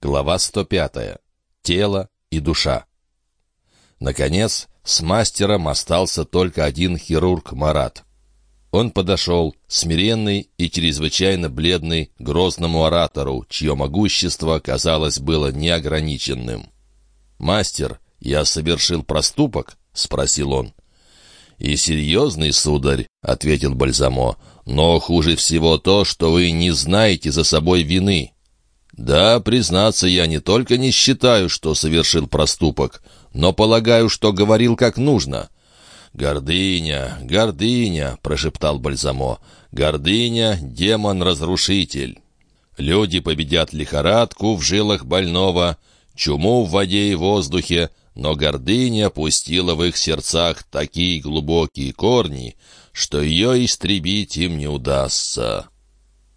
Глава 105. Тело и душа. Наконец, с мастером остался только один хирург Марат. Он подошел, смиренный и чрезвычайно бледный, грозному оратору, чье могущество, казалось, было неограниченным. «Мастер, я совершил проступок?» — спросил он. «И серьезный, сударь», — ответил Бальзамо, — «но хуже всего то, что вы не знаете за собой вины». «Да, признаться, я не только не считаю, что совершил проступок, но полагаю, что говорил как нужно». «Гордыня, гордыня», — прошептал Бальзамо, — «гордыня — демон-разрушитель». Люди победят лихорадку в жилах больного, чуму в воде и воздухе, но гордыня пустила в их сердцах такие глубокие корни, что ее истребить им не удастся.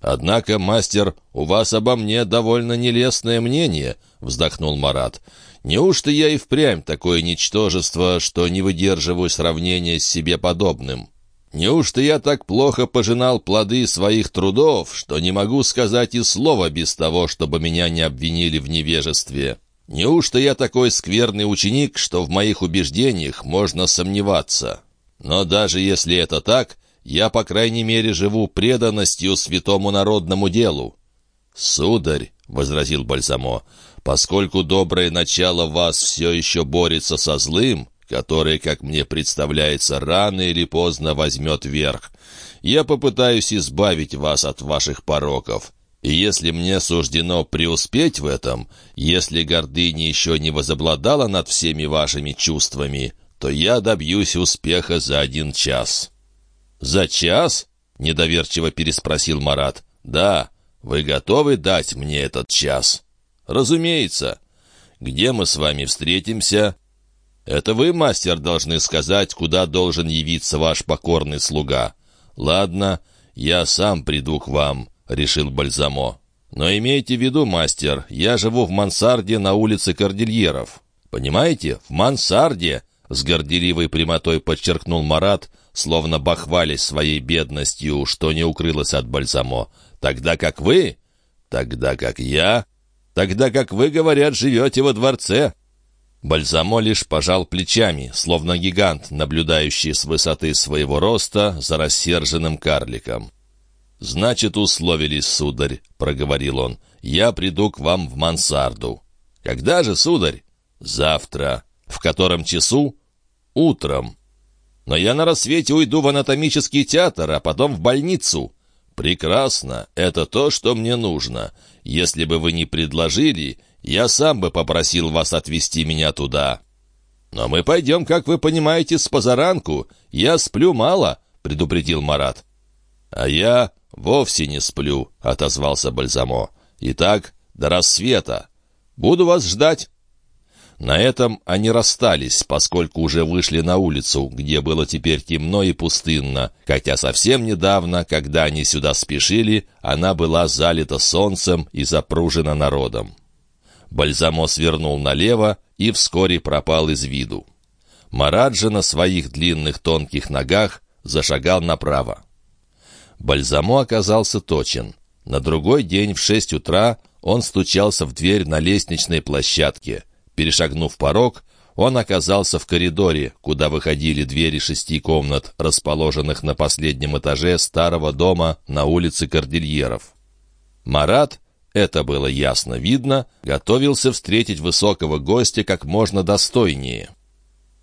«Однако, мастер, у вас обо мне довольно нелестное мнение», — вздохнул Марат. «Неужто я и впрямь такое ничтожество, что не выдерживаю сравнения с себе подобным? Неужто я так плохо пожинал плоды своих трудов, что не могу сказать и слова без того, чтобы меня не обвинили в невежестве? Неужто я такой скверный ученик, что в моих убеждениях можно сомневаться? Но даже если это так, я, по крайней мере, живу преданностью святому народному делу». «Сударь», — возразил Бальзамо, — «поскольку доброе начало вас все еще борется со злым, которое, как мне представляется, рано или поздно возьмет верх, я попытаюсь избавить вас от ваших пороков». И если мне суждено преуспеть в этом, если гордыня еще не возобладала над всеми вашими чувствами, то я добьюсь успеха за один час». «За час?» — недоверчиво переспросил Марат. «Да, вы готовы дать мне этот час?» «Разумеется. Где мы с вами встретимся?» «Это вы, мастер, должны сказать, куда должен явиться ваш покорный слуга». «Ладно, я сам приду к вам», — решил Бальзамо. «Но имейте в виду, мастер, я живу в мансарде на улице Кордильеров. Понимаете, в мансарде!» — с горделивой прямотой подчеркнул Марат, словно бахвались своей бедностью, что не укрылось от Бальзамо. «Тогда как вы? Тогда как я? Тогда как вы, говорят, живете во дворце?» Бальзамо лишь пожал плечами, словно гигант, наблюдающий с высоты своего роста за рассерженным карликом. «Значит, условились, сударь», — проговорил он. «Я приду к вам в мансарду». «Когда же, сударь?» «Завтра». «В котором часу?» «Утром». Но я на рассвете уйду в анатомический театр, а потом в больницу. Прекрасно, это то, что мне нужно. Если бы вы не предложили, я сам бы попросил вас отвезти меня туда. Но мы пойдем, как вы понимаете, с позаранку. Я сплю мало, предупредил Марат. А я вовсе не сплю, отозвался Бальзамо. Итак, до рассвета. Буду вас ждать. На этом они расстались, поскольку уже вышли на улицу, где было теперь темно и пустынно, хотя совсем недавно, когда они сюда спешили, она была залита солнцем и запружена народом. Бальзамо свернул налево и вскоре пропал из виду. Мараджа на своих длинных тонких ногах зашагал направо. Бальзамо оказался точен. На другой день в шесть утра он стучался в дверь на лестничной площадке — Перешагнув порог, он оказался в коридоре, куда выходили двери шести комнат, расположенных на последнем этаже старого дома на улице Кордильеров. Марат, это было ясно видно, готовился встретить высокого гостя как можно достойнее.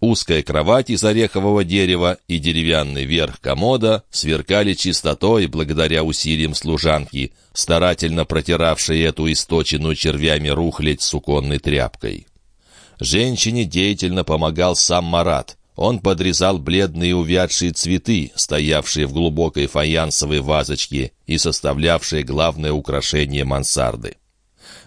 Узкая кровать из орехового дерева и деревянный верх комода сверкали чистотой благодаря усилиям служанки, старательно протиравшей эту источенную червями рухлядь суконной тряпкой. Женщине деятельно помогал сам Марат. Он подрезал бледные увядшие цветы, стоявшие в глубокой фаянсовой вазочке и составлявшие главное украшение мансарды.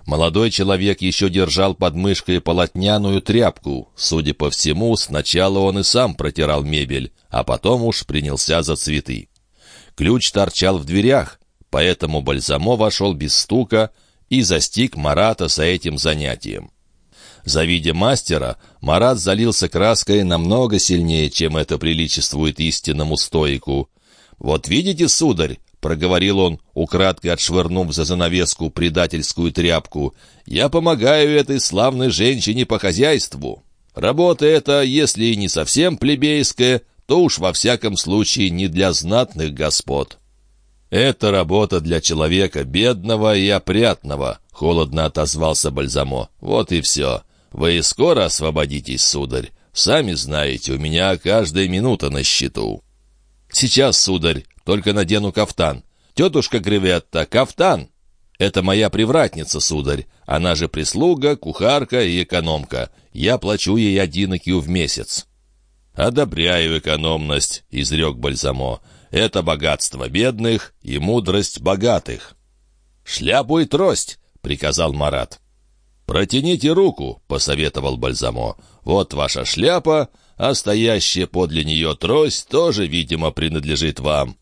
Молодой человек еще держал под мышкой полотняную тряпку. Судя по всему, сначала он и сам протирал мебель, а потом уж принялся за цветы. Ключ торчал в дверях, поэтому Бальзамо вошел без стука и застиг Марата за этим занятием. Завидя мастера, Марат залился краской намного сильнее, чем это приличествует истинному стоику. «Вот видите, сударь», — проговорил он, украдкой отшвырнув за занавеску предательскую тряпку, «я помогаю этой славной женщине по хозяйству. Работа эта, если и не совсем плебейская, то уж во всяком случае не для знатных господ». «Это работа для человека бедного и опрятного», — холодно отозвался Бальзамо. «Вот и все. Вы скоро освободитесь, сударь. Сами знаете, у меня каждая минута на счету». «Сейчас, сударь, только надену кафтан. Тетушка Греветта, кафтан!» «Это моя привратница, сударь. Она же прислуга, кухарка и экономка. Я плачу ей один в месяц». «Одобряю экономность», — изрек Бальзамо. Это богатство бедных и мудрость богатых. «Шляпу и трость!» — приказал Марат. «Протяните руку», — посоветовал Бальзамо. «Вот ваша шляпа, а стоящая подле нее трость тоже, видимо, принадлежит вам».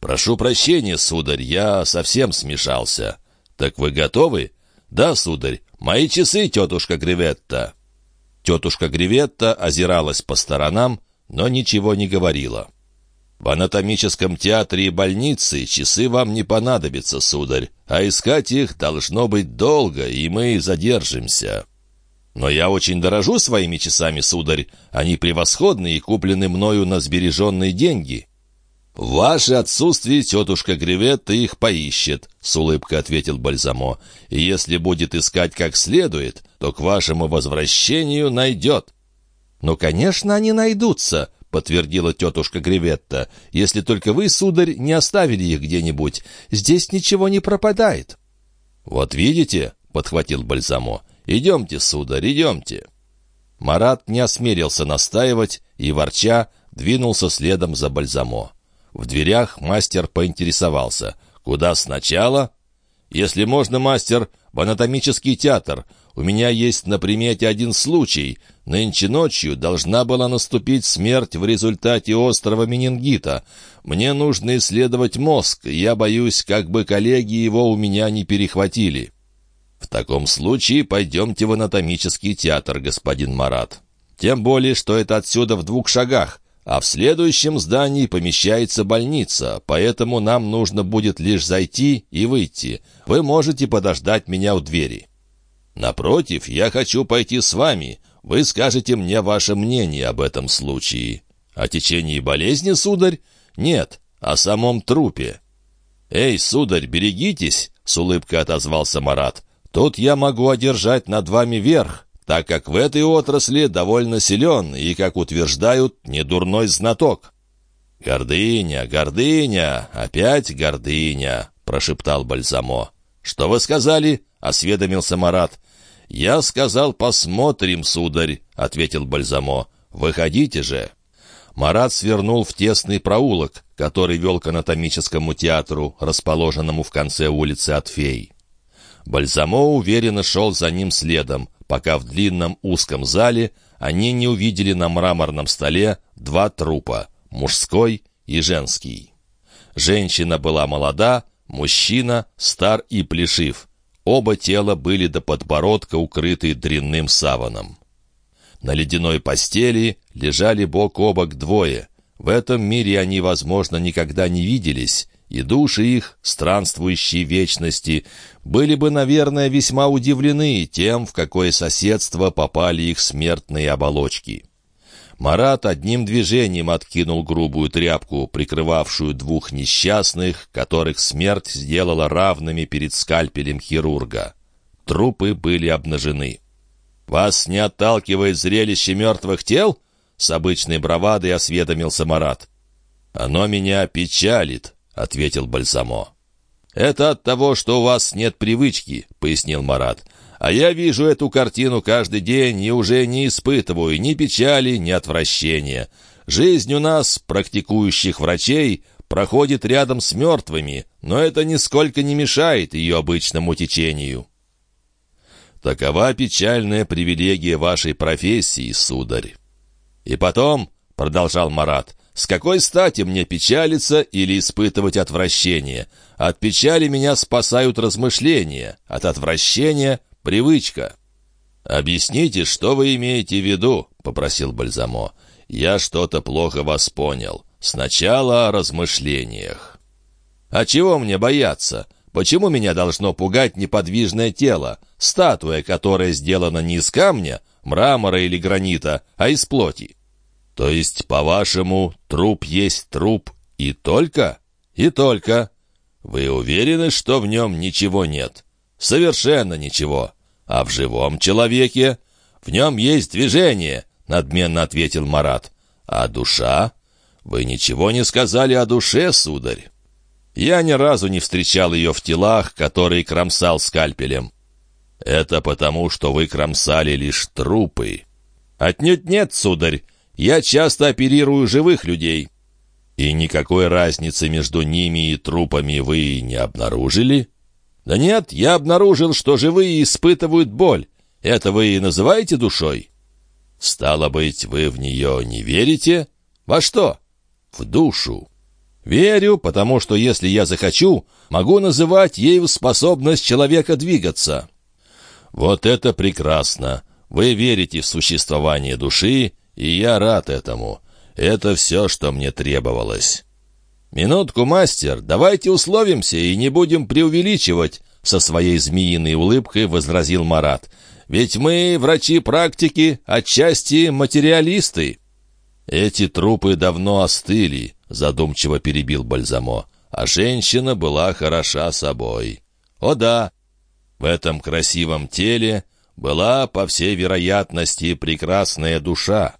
«Прошу прощения, сударь, я совсем смешался». «Так вы готовы?» «Да, сударь. Мои часы, тетушка Греветта». Тетушка Греветта озиралась по сторонам, но ничего не говорила. В анатомическом театре и больнице часы вам не понадобятся, сударь, а искать их должно быть долго, и мы задержимся. Но я очень дорожу своими часами, сударь. Они превосходны и куплены мною на сбереженные деньги. «В ваше отсутствие тетушка Греветта их поищет», — с улыбкой ответил Бальзамо. «И если будет искать как следует, то к вашему возвращению найдет». «Ну, конечно, они найдутся», — подтвердила тетушка Греветта. «Если только вы, сударь, не оставили их где-нибудь. Здесь ничего не пропадает». «Вот видите», — подхватил Бальзамо, — «идемте, сударь, идемте». Марат не осмелился настаивать и, ворча, двинулся следом за Бальзамо. В дверях мастер поинтересовался. «Куда сначала?» «Если можно, мастер, в анатомический театр. У меня есть на примете один случай. Нынче ночью должна была наступить смерть в результате острого менингита. Мне нужно исследовать мозг, я боюсь, как бы коллеги его у меня не перехватили». «В таком случае пойдемте в анатомический театр, господин Марат. Тем более, что это отсюда в двух шагах, а в следующем здании помещается больница, поэтому нам нужно будет лишь зайти и выйти. Вы можете подождать меня у двери». Напротив, я хочу пойти с вами. Вы скажете мне ваше мнение об этом случае. О течении болезни, сударь? Нет, о самом трупе. Эй, сударь, берегитесь, с улыбкой отозвался Марат. Тут я могу одержать над вами верх, так как в этой отрасли довольно силен и, как утверждают, недурной знаток. «Гордыня, гордыня, опять гордыня», — прошептал Бальзамо. «Что вы сказали?» — осведомился Марат. «Я сказал, посмотрим, сударь», — ответил Бальзамо. «Выходите же». Марат свернул в тесный проулок, который вел к анатомическому театру, расположенному в конце улицы от фей. Бальзамо уверенно шел за ним следом, пока в длинном узком зале они не увидели на мраморном столе два трупа — мужской и женский. Женщина была молода, мужчина стар и плешив. Оба тела были до подбородка укрыты дрянным саваном. На ледяной постели лежали бок о бок двое. В этом мире они, возможно, никогда не виделись, и души их, странствующие вечности, были бы, наверное, весьма удивлены тем, в какое соседство попали их смертные оболочки. Марат одним движением откинул грубую тряпку, прикрывавшую двух несчастных, которых смерть сделала равными перед скальпелем хирурга. Трупы были обнажены. «Вас не отталкивает зрелище мертвых тел?» — с обычной бравадой осведомился Марат. «Оно меня печалит», — ответил Бальсамо. «Это от того, что у вас нет привычки», — пояснил Марат. А я вижу эту картину каждый день и уже не испытываю ни печали, ни отвращения. Жизнь у нас, практикующих врачей, проходит рядом с мертвыми, но это нисколько не мешает ее обычному течению. Такова печальная привилегия вашей профессии, сударь. И потом, — продолжал Марат, — с какой стати мне печалиться или испытывать отвращение? От печали меня спасают размышления, от отвращения Привычка. «Объясните, что вы имеете в виду?» — попросил Бальзамо. «Я что-то плохо вас понял. Сначала о размышлениях». А чего мне бояться? Почему меня должно пугать неподвижное тело, статуя, которая сделана не из камня, мрамора или гранита, а из плоти? То есть, по-вашему, труп есть труп и только? И только. Вы уверены, что в нем ничего нет? Совершенно ничего. А в живом человеке? В нем есть движение, надменно ответил Марат. А душа? Вы ничего не сказали о душе, сударь. Я ни разу не встречал ее в телах, которые кромсал скальпелем. Это потому, что вы кромсали лишь трупы. Отнюдь нет, сударь. Я часто оперирую живых людей. И никакой разницы между ними и трупами вы не обнаружили? Да нет, я обнаружил, что живые испытывают боль. Это вы и называете душой? Стало быть, вы в нее не верите? Во что? В душу. Верю, потому что если я захочу, могу называть ею способность человека двигаться. Вот это прекрасно. Вы верите в существование души, и я рад этому. Это все, что мне требовалось. «Минутку, мастер, давайте условимся и не будем преувеличивать», со своей змеиной улыбкой возразил Марат. «Ведь мы, врачи практики, отчасти материалисты». «Эти трупы давно остыли», — задумчиво перебил Бальзамо. «А женщина была хороша собой». «О да, в этом красивом теле была, по всей вероятности, прекрасная душа».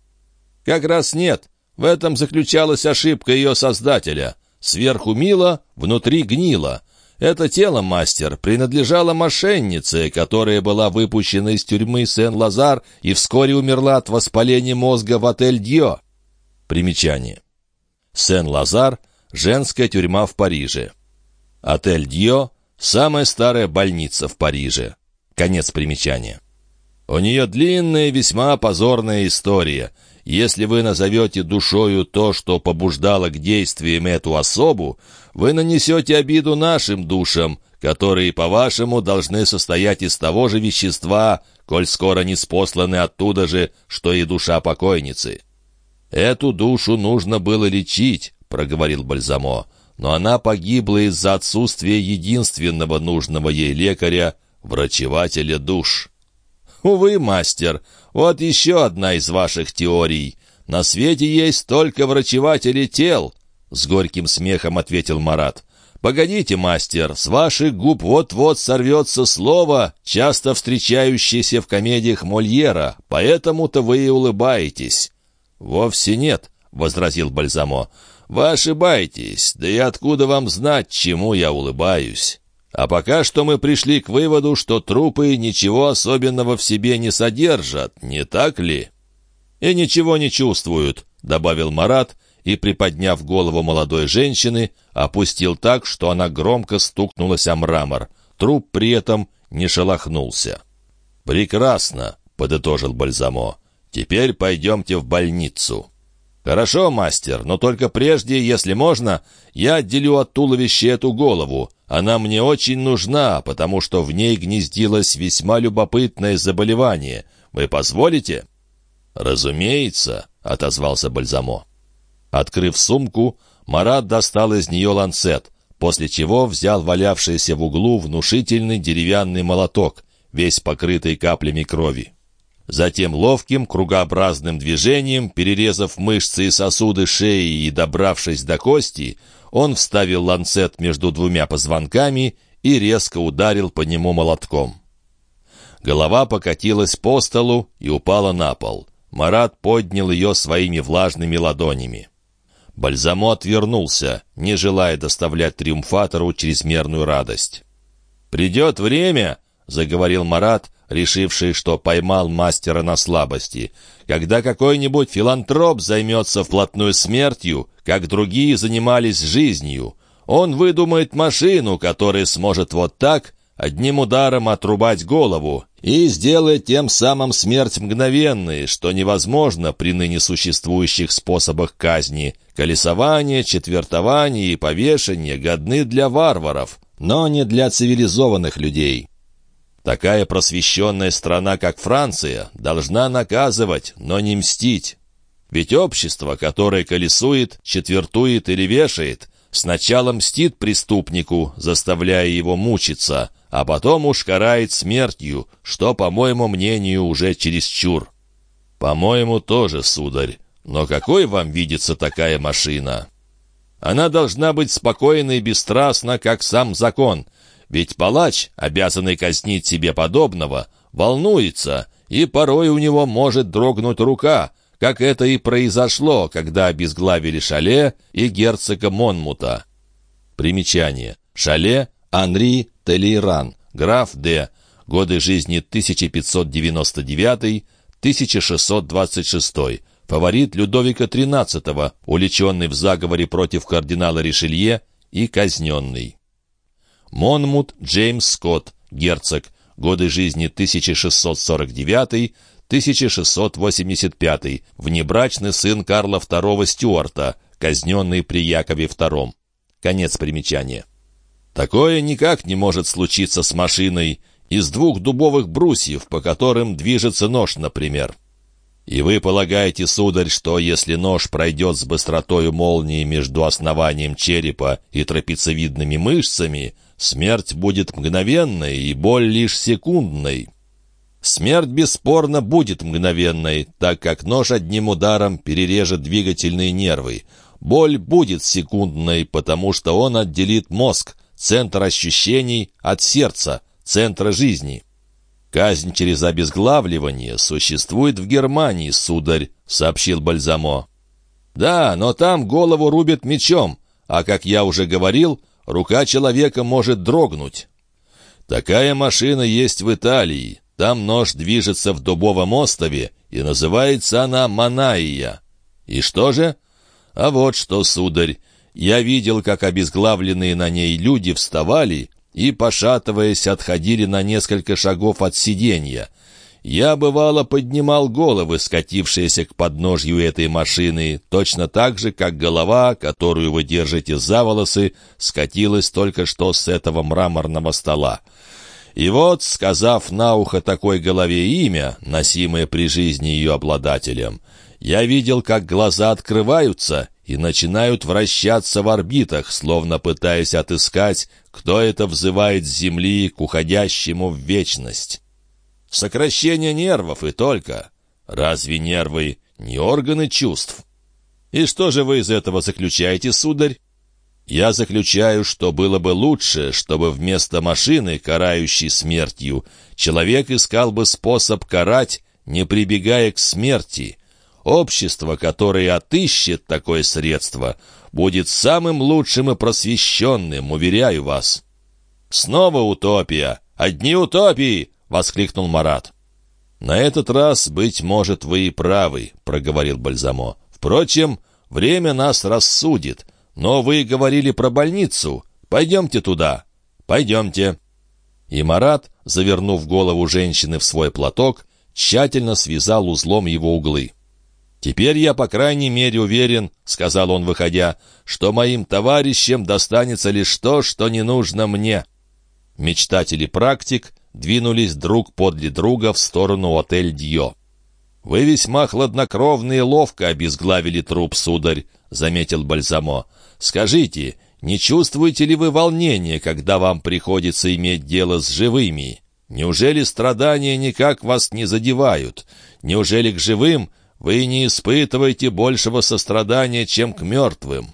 «Как раз нет. В этом заключалась ошибка ее создателя. Сверху мило, внутри гнило. Это тело, мастер, принадлежало мошеннице, которая была выпущена из тюрьмы Сен-Лазар и вскоре умерла от воспаления мозга в отель Дьо. Примечание. Сен-Лазар — женская тюрьма в Париже. Отель Дьо — самая старая больница в Париже. Конец примечания. У нее длинная, весьма позорная история. Если вы назовете душою то, что побуждало к действиям эту особу, вы нанесете обиду нашим душам, которые, по-вашему, должны состоять из того же вещества, коль скоро не спосланы оттуда же, что и душа покойницы. «Эту душу нужно было лечить», — проговорил Бальзамо, «но она погибла из-за отсутствия единственного нужного ей лекаря, врачевателя душ». «Увы, мастер, вот еще одна из ваших теорий. На свете есть только врачеватели тел», — с горьким смехом ответил Марат. «Погодите, мастер, с ваших губ вот-вот сорвется слово, часто встречающееся в комедиях Мольера, поэтому-то вы и улыбаетесь». «Вовсе нет», — возразил Бальзамо. «Вы ошибаетесь, да и откуда вам знать, чему я улыбаюсь?» А пока что мы пришли к выводу, что трупы ничего особенного в себе не содержат, не так ли? «И ничего не чувствуют», — добавил Марат, и, приподняв голову молодой женщины, опустил так, что она громко стукнулась о мрамор. Труп при этом не шелохнулся. «Прекрасно», — подытожил Бальзамо. «Теперь пойдемте в больницу». «Хорошо, мастер, но только прежде, если можно, я отделю от туловища эту голову. Она мне очень нужна, потому что в ней гнездилось весьма любопытное заболевание. Вы позволите?» «Разумеется», — отозвался Бальзамо. Открыв сумку, Марат достал из нее ланцет, после чего взял валявшийся в углу внушительный деревянный молоток, весь покрытый каплями крови. Затем ловким, кругообразным движением, перерезав мышцы и сосуды шеи и добравшись до кости, он вставил ланцет между двумя позвонками и резко ударил по нему молотком. Голова покатилась по столу и упала на пол. Марат поднял ее своими влажными ладонями. Бальзамо отвернулся, не желая доставлять триумфатору чрезмерную радость. «Придет время», — заговорил Марат, решивший, что поймал мастера на слабости. «Когда какой-нибудь филантроп займется вплотную смертью, как другие занимались жизнью, он выдумает машину, которая сможет вот так, одним ударом отрубать голову, и сделает тем самым смерть мгновенной, что невозможно при ныне существующих способах казни. Колесование, четвертование и повешение годны для варваров, но не для цивилизованных людей». Такая просвещенная страна, как Франция, должна наказывать, но не мстить. Ведь общество, которое колесует, четвертует или вешает, Сначала мстит преступнику, заставляя его мучиться, а потом уж карает смертью, что, по моему мнению, уже чересчур. По-моему, тоже, сударь. Но какой вам видится такая машина? Она должна быть спокойна и бесстрастна, как сам закон. Ведь палач, обязанный казнить себе подобного, волнуется, и порой у него может дрогнуть рука, как это и произошло, когда обезглавили Шале и герцога Монмута. Примечание. Шале Анри Телейран, граф Д. Годы жизни 1599-1626. Фаворит Людовика XIII, уличенный в заговоре против кардинала Ришелье и казненный. Монмут Джеймс Скотт, герцог, годы жизни 1649-1685, внебрачный сын Карла II Стюарта, казненный при Якове II. Конец примечания. Такое никак не может случиться с машиной из двух дубовых брусьев, по которым движется нож, например. И вы полагаете, сударь, что если нож пройдет с быстротою молнии между основанием черепа и трапециевидными мышцами, смерть будет мгновенной и боль лишь секундной? Смерть бесспорно будет мгновенной, так как нож одним ударом перережет двигательные нервы. Боль будет секундной, потому что он отделит мозг, центр ощущений от сердца, центра жизни. «Казнь через обезглавливание существует в Германии, сударь», — сообщил Бальзамо. «Да, но там голову рубят мечом, а, как я уже говорил, рука человека может дрогнуть». «Такая машина есть в Италии. Там нож движется в дубовом остове, и называется она Манаия. И что же? А вот что, сударь, я видел, как обезглавленные на ней люди вставали и, пошатываясь, отходили на несколько шагов от сиденья. Я, бывало, поднимал головы, скатившиеся к подножью этой машины, точно так же, как голова, которую вы держите за волосы, скатилась только что с этого мраморного стола. И вот, сказав на ухо такой голове имя, носимое при жизни ее обладателем, я видел, как глаза открываются и начинают вращаться в орбитах, словно пытаясь отыскать, кто это взывает с Земли к уходящему в вечность. Сокращение нервов и только. Разве нервы не органы чувств? И что же вы из этого заключаете, сударь? Я заключаю, что было бы лучше, чтобы вместо машины, карающей смертью, человек искал бы способ карать, не прибегая к смерти, Общество, которое отыщет такое средство, будет самым лучшим и просвещенным, уверяю вас». «Снова утопия! Одни утопии!» — воскликнул Марат. «На этот раз, быть может, вы и правы», — проговорил Бальзамо. «Впрочем, время нас рассудит. Но вы говорили про больницу. Пойдемте туда. Пойдемте». И Марат, завернув голову женщины в свой платок, тщательно связал узлом его углы. «Теперь я, по крайней мере, уверен, — сказал он, выходя, — что моим товарищам достанется лишь то, что не нужно мне». Мечтатель и практик двинулись друг подле друга в сторону отель Дьо. «Вы весьма хладнокровно и ловко обезглавили труп, сударь», — заметил Бальзамо. «Скажите, не чувствуете ли вы волнения, когда вам приходится иметь дело с живыми? Неужели страдания никак вас не задевают? Неужели к живым вы не испытываете большего сострадания, чем к мертвым.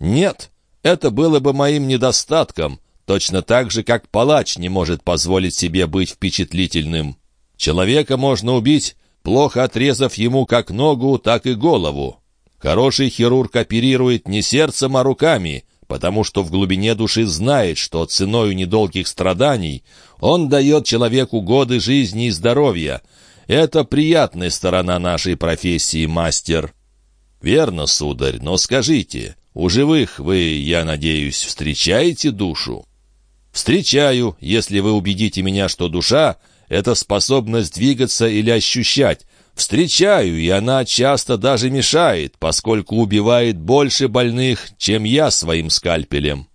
Нет, это было бы моим недостатком, точно так же, как палач не может позволить себе быть впечатлительным. Человека можно убить, плохо отрезав ему как ногу, так и голову. Хороший хирург оперирует не сердцем, а руками, потому что в глубине души знает, что ценою недолгих страданий он дает человеку годы жизни и здоровья, это приятная сторона нашей профессии, мастер». «Верно, сударь, но скажите, у живых вы, я надеюсь, встречаете душу?» «Встречаю, если вы убедите меня, что душа — это способность двигаться или ощущать. Встречаю, и она часто даже мешает, поскольку убивает больше больных, чем я своим скальпелем».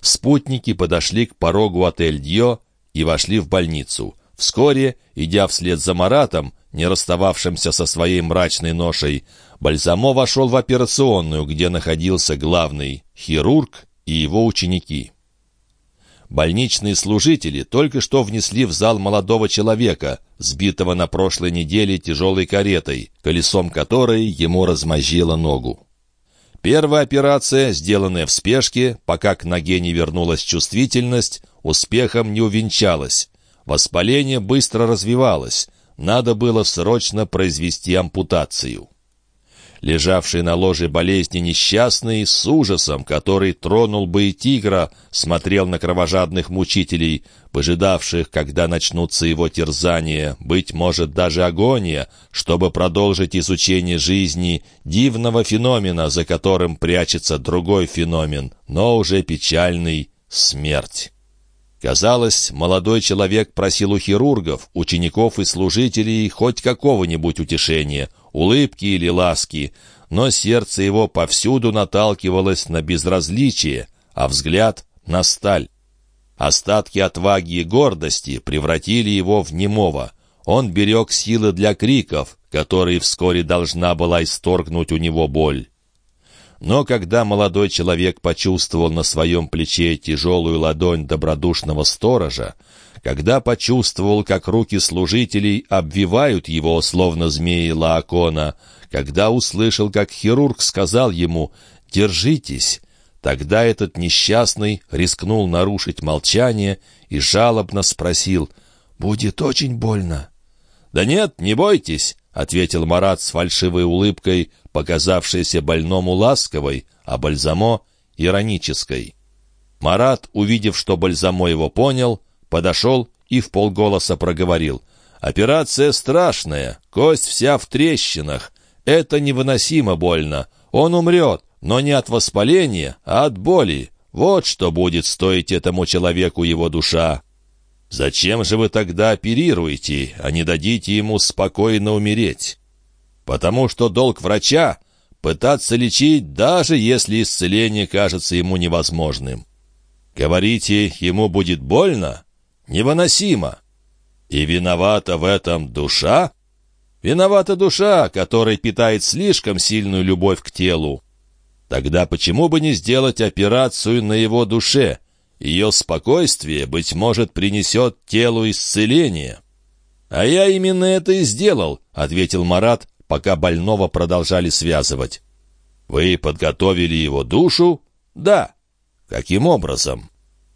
Спутники подошли к порогу отель Дьо и вошли в больницу. Вскоре, идя вслед за Маратом, не расстававшимся со своей мрачной ношей, Бальзамо вошел в операционную, где находился главный хирург и его ученики. Больничные служители только что внесли в зал молодого человека, сбитого на прошлой неделе тяжелой каретой, колесом которой ему размозжило ногу. Первая операция, сделанная в спешке, пока к ноге не вернулась чувствительность, успехом не увенчалась. Воспаление быстро развивалось. Надо было срочно произвести ампутацию лежавший на ложе болезни несчастный, с ужасом, который тронул бы и тигра, смотрел на кровожадных мучителей, выжидавших, когда начнутся его терзания, быть может, даже агония, чтобы продолжить изучение жизни, дивного феномена, за которым прячется другой феномен, но уже печальный — смерть. Казалось, молодой человек просил у хирургов, учеников и служителей хоть какого-нибудь утешения, улыбки или ласки, но сердце его повсюду наталкивалось на безразличие, а взгляд — на сталь. Остатки отваги и гордости превратили его в немого. Он берег силы для криков, которые вскоре должна была исторгнуть у него боль. Но когда молодой человек почувствовал на своем плече тяжелую ладонь добродушного сторожа, когда почувствовал, как руки служителей обвивают его, словно змеи Лаокона, когда услышал, как хирург сказал ему «Держитесь», тогда этот несчастный рискнул нарушить молчание и жалобно спросил «Будет очень больно». «Да нет, не бойтесь», — ответил Марат с фальшивой улыбкой, показавшейся больному ласковой, а Бальзамо — иронической. Марат, увидев, что Бальзамо его понял, подошел и в полголоса проговорил. «Операция страшная, кость вся в трещинах. Это невыносимо больно. Он умрет, но не от воспаления, а от боли. Вот что будет стоить этому человеку его душа». «Зачем же вы тогда оперируете, а не дадите ему спокойно умереть?» «Потому что долг врача — пытаться лечить, даже если исцеление кажется ему невозможным. Говорите, ему будет больно? Невыносимо. И виновата в этом душа? Виновата душа, которая питает слишком сильную любовь к телу. Тогда почему бы не сделать операцию на его душе?» Ее спокойствие, быть может, принесет телу исцеление. «А я именно это и сделал», — ответил Марат, пока больного продолжали связывать. «Вы подготовили его душу?» «Да». «Каким образом?»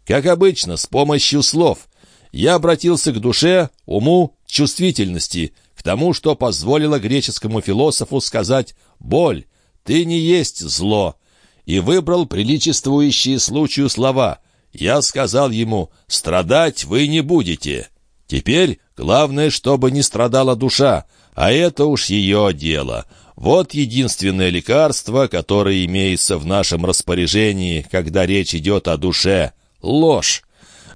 «Как обычно, с помощью слов. Я обратился к душе, уму, чувствительности, к тому, что позволило греческому философу сказать «боль, ты не есть зло», и выбрал приличествующие случаю слова я сказал ему, страдать вы не будете. Теперь главное, чтобы не страдала душа, а это уж ее дело. Вот единственное лекарство, которое имеется в нашем распоряжении, когда речь идет о душе — ложь.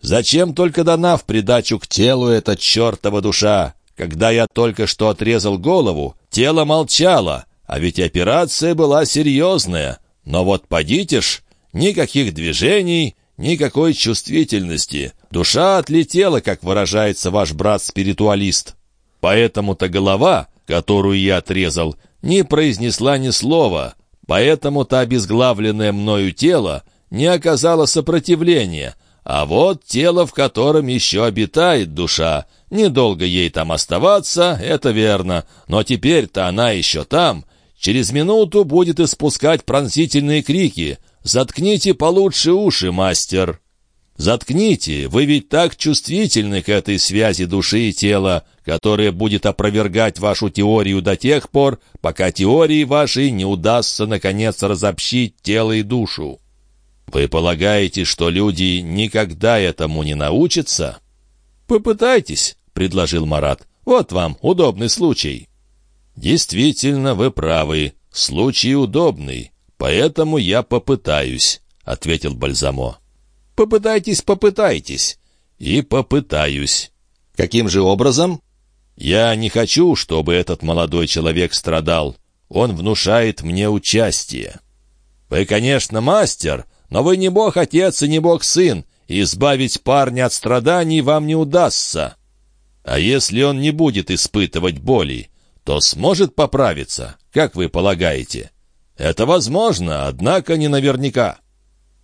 Зачем только дана в придачу к телу эта чертова душа? Когда я только что отрезал голову, тело молчало, а ведь операция была серьезная. Но вот подите ж, никаких движений, Никакой чувствительности. Душа отлетела, как выражается ваш брат-спиритуалист. Поэтому-то голова, которую я отрезал, не произнесла ни слова. Поэтому-то обезглавленное мною тело не оказало сопротивления. А вот тело, в котором еще обитает душа. Недолго ей там оставаться, это верно. Но теперь-то она еще там. Через минуту будет испускать пронзительные крики — «Заткните получше уши, мастер!» «Заткните! Вы ведь так чувствительны к этой связи души и тела, которая будет опровергать вашу теорию до тех пор, пока теории вашей не удастся, наконец, разобщить тело и душу. Вы полагаете, что люди никогда этому не научатся?» «Попытайтесь», — предложил Марат. «Вот вам удобный случай». «Действительно, вы правы. Случай удобный. «Поэтому я попытаюсь», — ответил Бальзамо. «Попытайтесь, попытайтесь». «И попытаюсь». «Каким же образом?» «Я не хочу, чтобы этот молодой человек страдал. Он внушает мне участие». «Вы, конечно, мастер, но вы не бог-отец и не бог-сын, и избавить парня от страданий вам не удастся». А если он не будет испытывать боли, то сможет поправиться, как вы полагаете? Это возможно, однако не наверняка.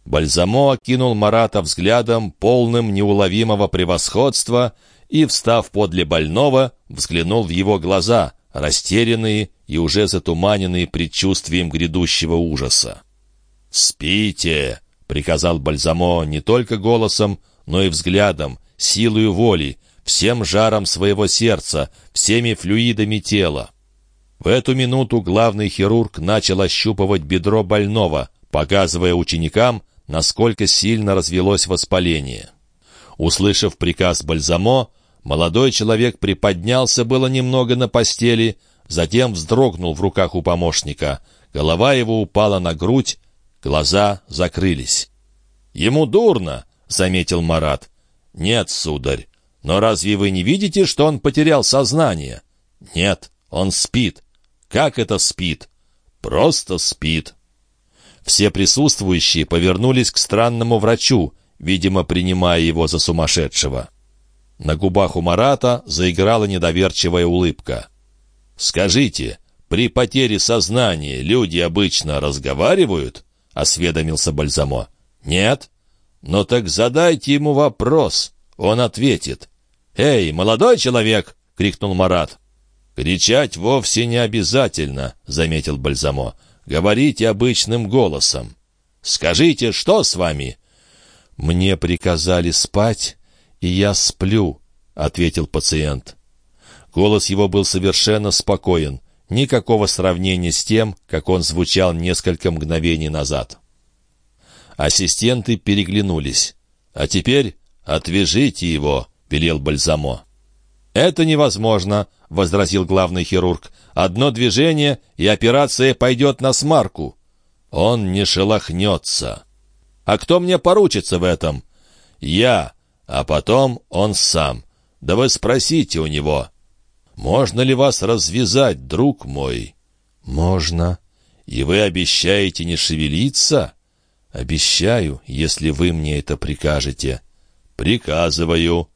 Бальзамо окинул Марата взглядом, полным неуловимого превосходства, и, встав подле больного, взглянул в его глаза, растерянные и уже затуманенные предчувствием грядущего ужаса. «Спите!» — приказал Бальзамо не только голосом, но и взглядом, силою воли, всем жаром своего сердца, всеми флюидами тела. В эту минуту главный хирург начал ощупывать бедро больного, показывая ученикам, насколько сильно развелось воспаление. Услышав приказ Бальзамо, молодой человек приподнялся было немного на постели, затем вздрогнул в руках у помощника. Голова его упала на грудь, глаза закрылись. «Ему дурно», — заметил Марат. «Нет, сударь. Но разве вы не видите, что он потерял сознание?» «Нет, он спит». «Как это спит?» «Просто спит». Все присутствующие повернулись к странному врачу, видимо, принимая его за сумасшедшего. На губах у Марата заиграла недоверчивая улыбка. «Скажите, при потере сознания люди обычно разговаривают?» — осведомился Бальзамо. «Нет?» «Ну так задайте ему вопрос, он ответит». «Эй, молодой человек!» — крикнул Марат. «Кричать вовсе не обязательно», — заметил Бальзамо. Говорите обычным голосом. Скажите, что с вами?» «Мне приказали спать, и я сплю», — ответил пациент. Голос его был совершенно спокоен, никакого сравнения с тем, как он звучал несколько мгновений назад. Ассистенты переглянулись. «А теперь отвяжите его», — велел Бальзамо. «Это невозможно», — возразил главный хирург. «Одно движение, и операция пойдет на смарку». «Он не шелохнется». «А кто мне поручится в этом?» «Я, а потом он сам. Да вы спросите у него». «Можно ли вас развязать, друг мой?» «Можно». «И вы обещаете не шевелиться?» «Обещаю, если вы мне это прикажете». «Приказываю».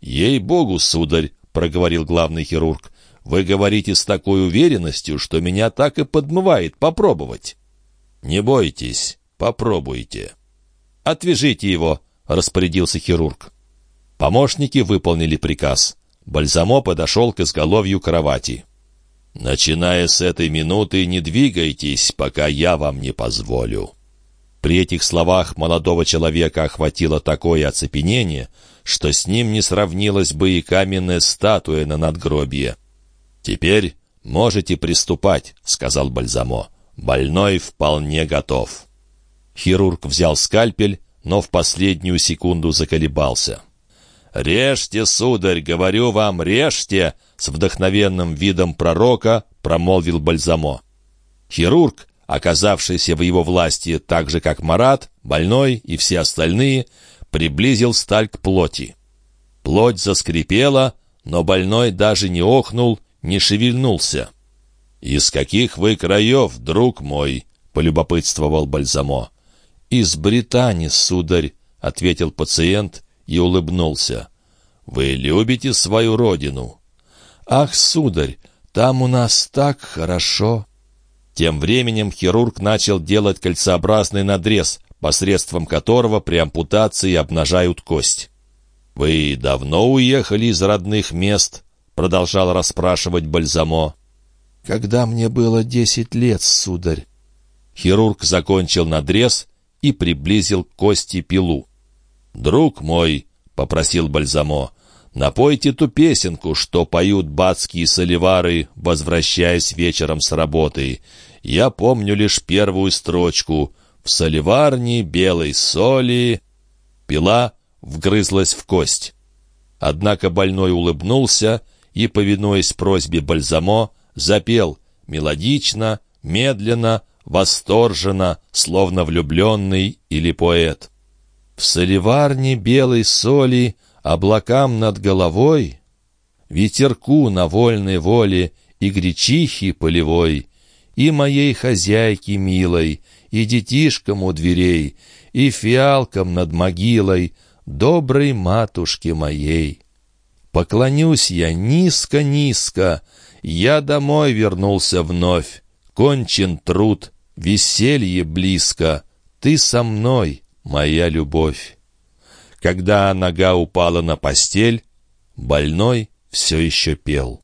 «Ей-богу, сударь, проговорил главный хирург. «Вы говорите с такой уверенностью, что меня так и подмывает попробовать». «Не бойтесь, попробуйте». «Отвяжите его», — распорядился хирург. Помощники выполнили приказ. Бальзамо подошел к изголовью кровати. «Начиная с этой минуты, не двигайтесь, пока я вам не позволю». При этих словах молодого человека охватило такое оцепенение, что с ним не сравнилась бы и каменная статуя на надгробье. «Теперь можете приступать», — сказал Бальзамо. «Больной вполне готов». Хирург взял скальпель, но в последнюю секунду заколебался. «Режьте, сударь, говорю вам, режьте!» С вдохновенным видом пророка промолвил Бальзамо. Хирург, оказавшийся в его власти так же, как Марат, больной и все остальные, приблизил сталь к плоти. Плоть заскрипела, но больной даже не охнул, не шевельнулся. «Из каких вы краев, друг мой?» — полюбопытствовал Бальзамо. «Из Британии, сударь», — ответил пациент и улыбнулся. «Вы любите свою родину?» «Ах, сударь, там у нас так хорошо!» Тем временем хирург начал делать кольцеобразный надрез, посредством которого при ампутации обнажают кость. «Вы давно уехали из родных мест?» — продолжал расспрашивать Бальзамо. «Когда мне было десять лет, сударь». Хирург закончил надрез и приблизил к кости пилу. «Друг мой», — попросил Бальзамо, — «напойте ту песенку, что поют бацкие соливары, возвращаясь вечером с работы. Я помню лишь первую строчку — в соливарне белой соли пила вгрызлась в кость. Однако больной улыбнулся и, повинуясь просьбе Бальзамо, запел мелодично, медленно, восторженно, словно влюбленный или поэт. В соливарне белой соли облакам над головой, Ветерку на вольной воле и гречихи полевой, И моей хозяйке милой, и детишкам у дверей, и фиалкам над могилой доброй матушки моей. Поклонюсь я низко-низко, я домой вернулся вновь. Кончен труд, веселье близко, ты со мной, моя любовь. Когда нога упала на постель, больной все еще пел.